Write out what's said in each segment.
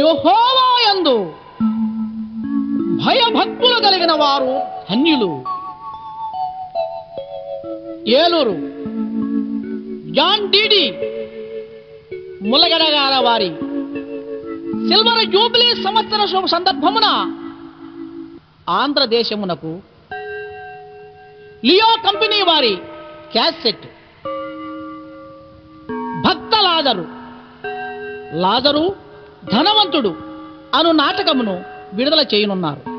యెహోవాయందు భయభక్తులు కలిగిన వారు ధన్యులు. ఏలూరు జాన్ డీడి ములగడగాల వారి సిల్వర్ జూబిలీ సంవత్సర శుభ సందర్భమున ఆంధ్రదేశమునకు లియో కంపెనీ వారి క్యాసెట్ భక్త లాజరు లాజరు ధనవంతుడు అను నాటకమును విడుదల చేయనున్నారు.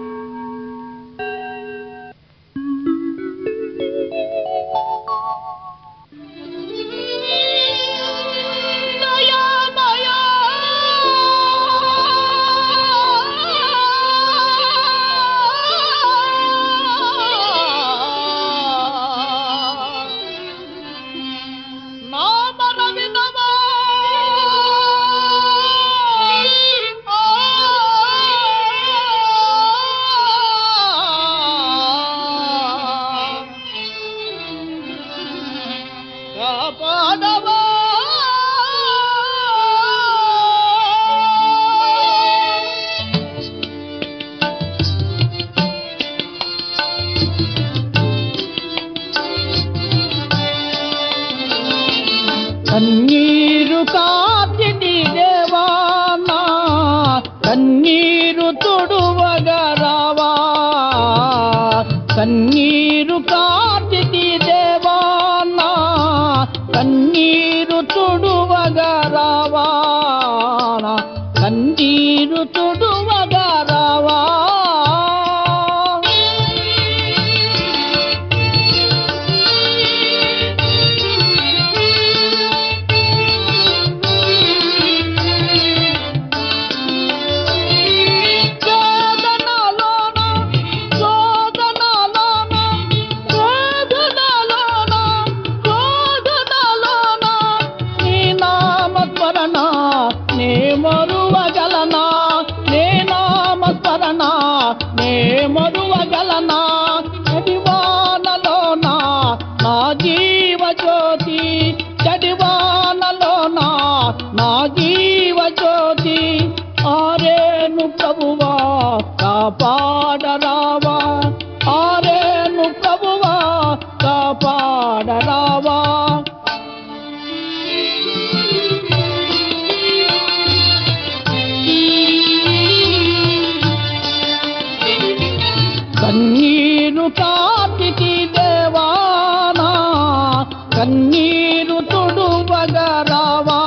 రావా.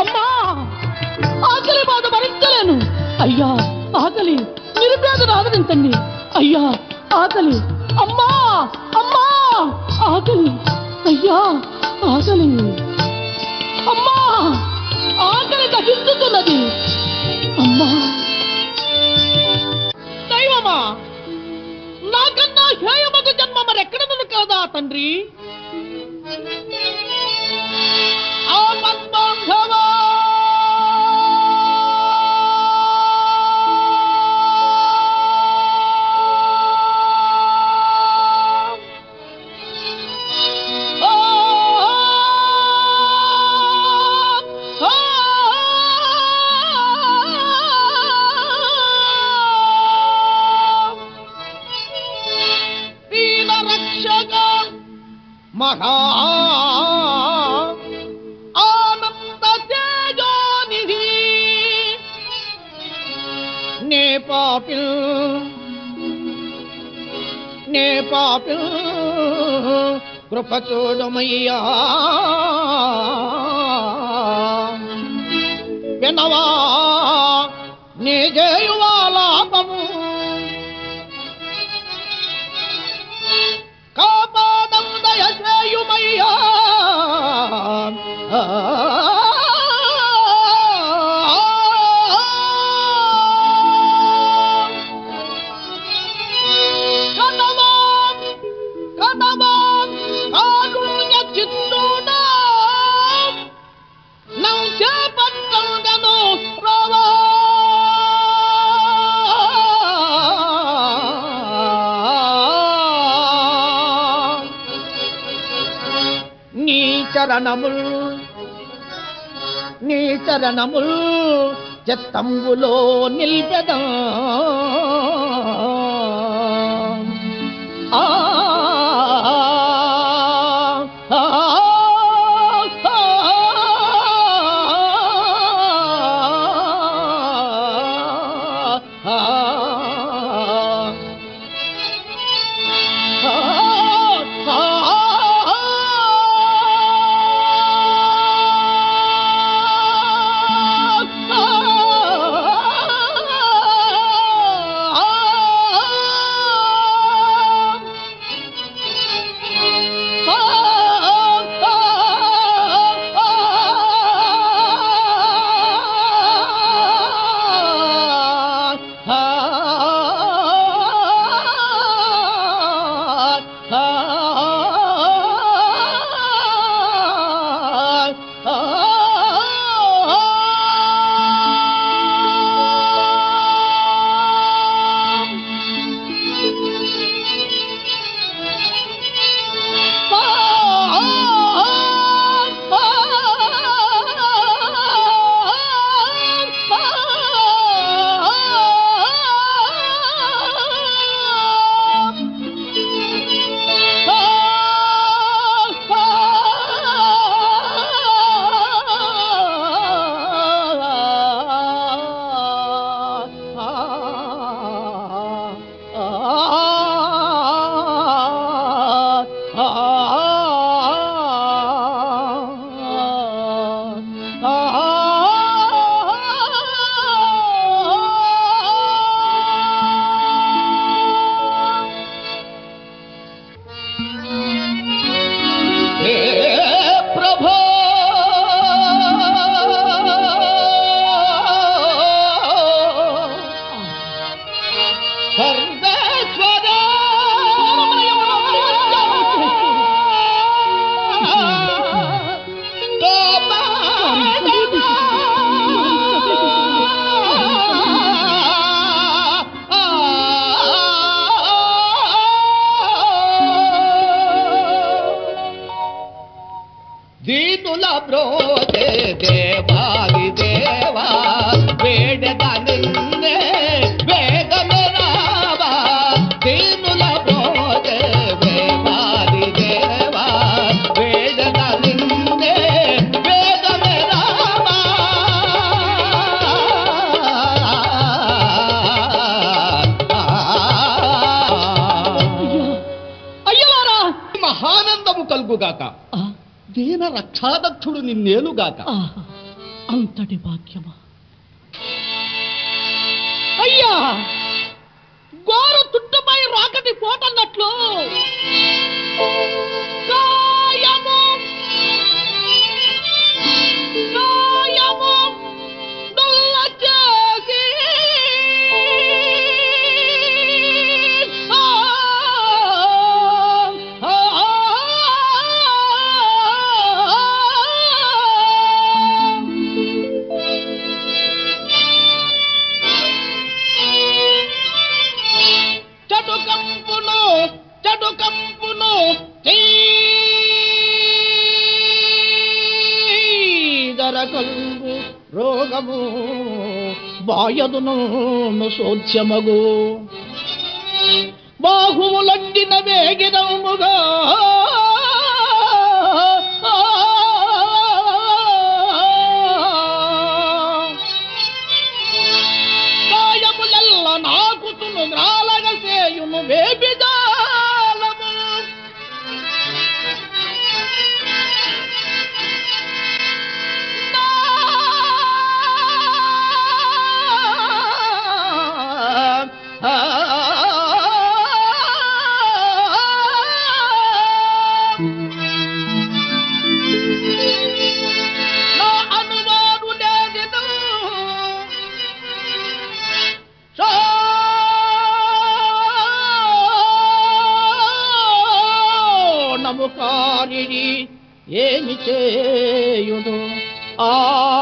అమ్మా ఆకలి బాధ భరించలేను. అయ్యా ఆకలి. నిరుపేదను ఆదరించండి. అయ్యా ఆకలి. అమ్మా అమ్మా ఆకలి. అయ్యా ఆకలి. అమ్మా ఆకలి దహిస్తున్నది అమ్మా. దైవమా నాకన్నా హేయమగు జన్మ మరెక్కడను కాదా తండ్రి? 奔忙他吗？啊啊啊！为了那个马拉。పాపిల్. నే పాపిల్ కృప చూడమయ్యా వినవా నే జయువాలాపము చరణముల్. నీ చరణముల్ జత్తంబులో నిల్పెదా. ఆ ఆ, అయ్యా! గోర తుట్టుపై రాకటి పోటన్నట్లు. కాయమో భాగము బాయదును శోధ్యమగు బాహువులడ్డిన వేగిదముగా కాయములెల్ల నాకుతును గ్రాలగ సేయును ఏమి చేయును ఆ ఆ,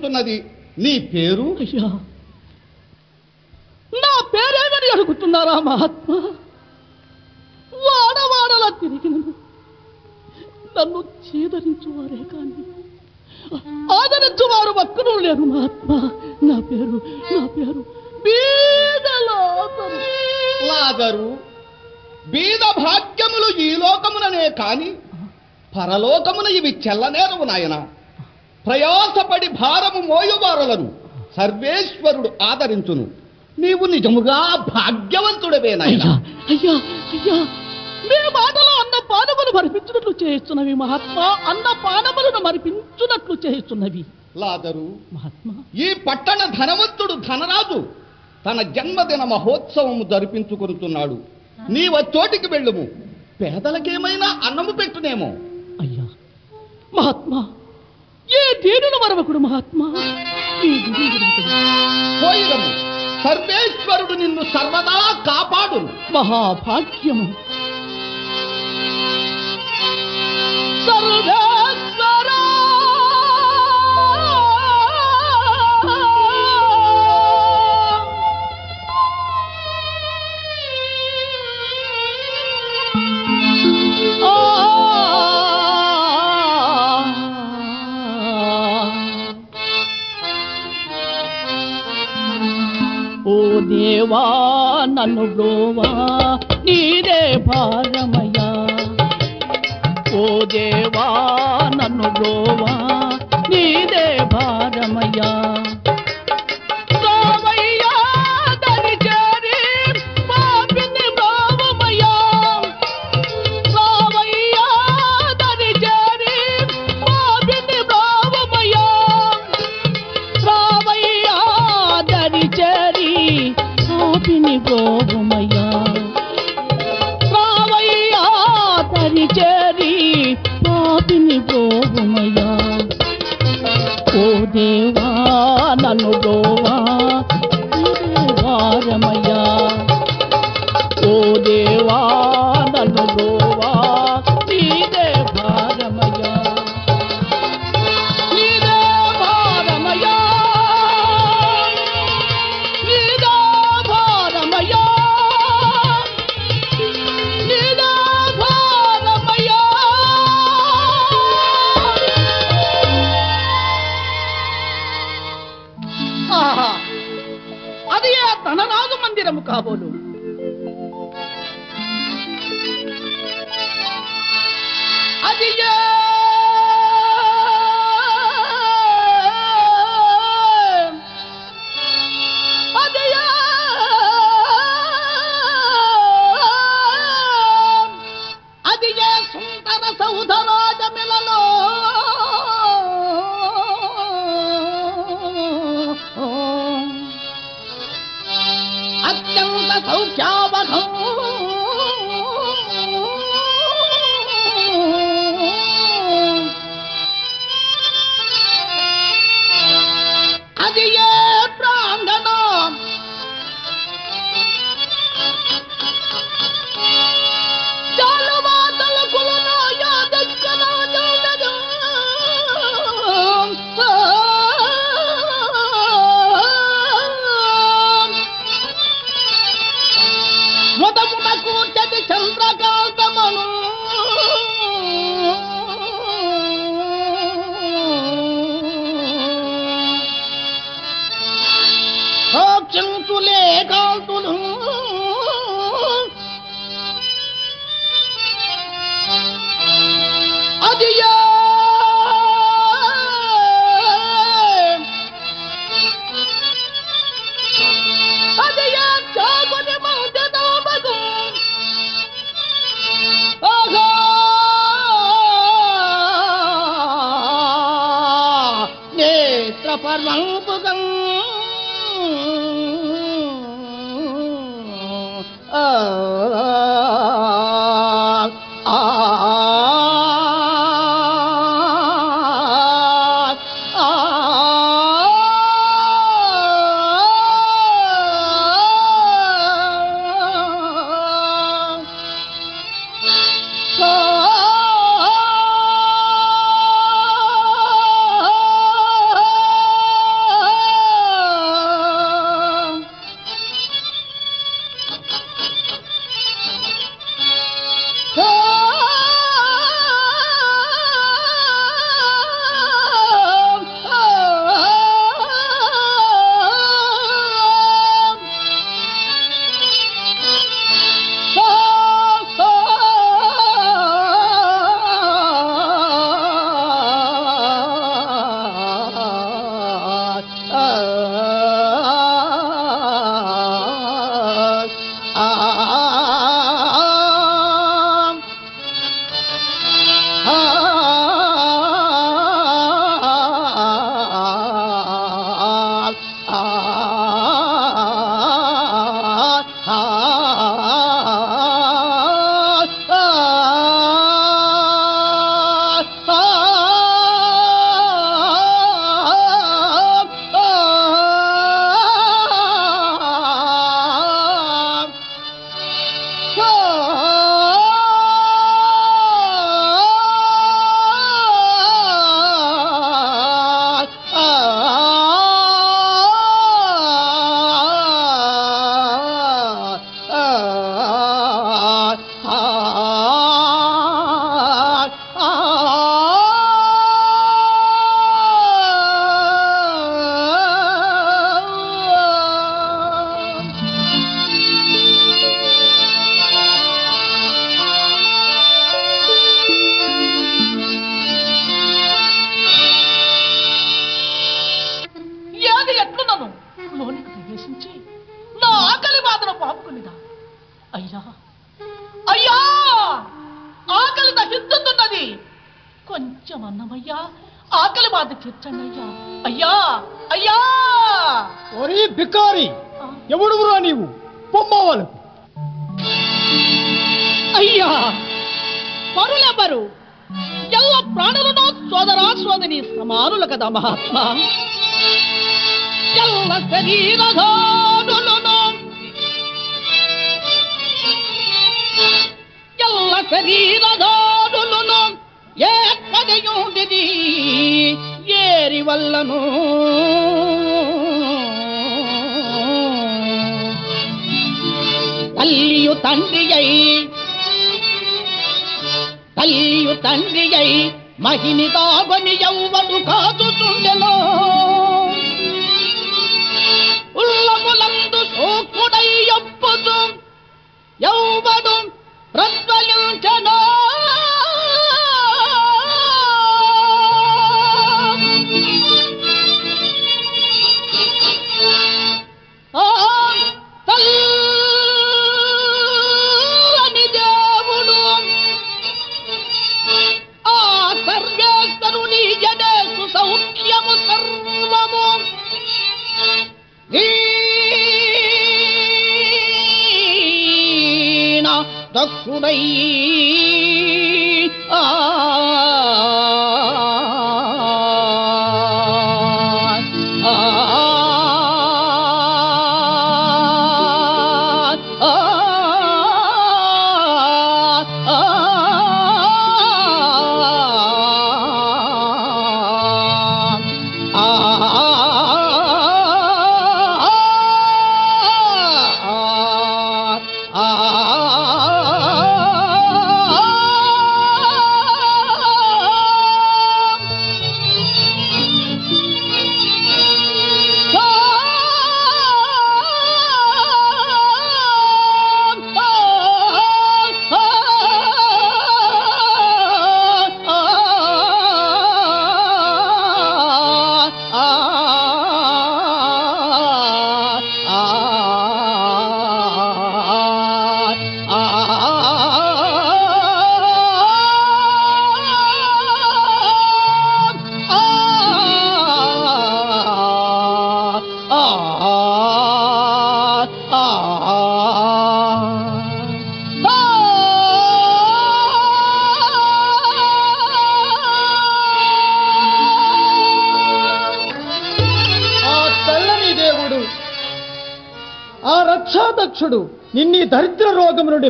కరిగించుతున్నది నీ పేరు? అయ్యా. నా పేరేమని అడుగుతున్నారా మహాత్మా వాడవాడలా తిరిగినను నన్ను చీదరించువారే కానీ ఆదరించువారు ఒక్కరూ లేరు మహాత్మా. నా పేరు నా పేరు లాజరు బీద భాగ్యములు ఈ లోకముననే కాని పరలోకమున ఇవి చెల్లనేరవు నాయన. ప్రయాసపడి భారము మోయువారులను సర్వేశ్వరుడు ఆదరించును. నీవు నిజముగా భాగ్యవంతుడవే అయ్యా అయ్యా అయ్యా. మీ మాటలో అన్న పానములు మరిపించున్నట్లు చేస్తున్నవి మహాత్మా. అన్న పానములను మరిపించున్నట్లు చేస్తున్నవి. లాజరు మహాత్మా. ఈ పట్టణ ధనవంతుడు ధనరాజు తన జన్మదిన మహోత్సవము జరిపించుకొనుతున్నాడు నీ వచ్చోటికి వెళ్ళుము. పేదలకేమైనా అన్నము పెట్టునేమో. అయ్యా మహాత్మా. ఏ దేనులు మరవకుడు మహాత్మా? సర్వేశ్వరుడు నిన్ను సర్వదా కాపాడును. మహాభాగ్యము. సర్వేశ్వరా దేవా నన్ను బ్రోవా నీదే భారమయ్యా. ఓ దేవా నన్ను బ్రోవా నీరే భారమయ్యా. Go! కొంచెం అన్నమయ్యా ఆకలి బాధ తీర్చండి అయ్యా అయ్యా! అయ్యా ఒరే బికారి ఆ, ఎవడురా నీవు? పొమ్మవాలకు. అయ్యా! పరులెవరు ఎల్ల ప్రాణులను సోదరా సోదరి సమానులు కదా మహాత్మా. ఎల్ల శరీరధానులను ఎల్ల శరీరధానులను ఏకడయుండిది ఏరి వల్లను. తల్లియు తండ్రి అయి తల్లియు తండ్రి అయి మహిని తాగని ఎవ్వడు తుండెలో ఉల్లములందు సోకుడై ఎప్పుదు ఎవ్వడు ప్రజ్వలించనో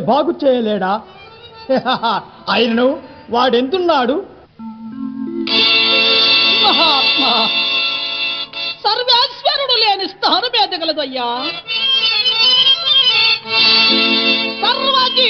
బాగు చేయలేడా? ఆయనను వాడెంతున్నాడు? మహాత్మా సర్వేశ్వరుడు లేని స్థానమేదగలదయ్యా సర్వజీ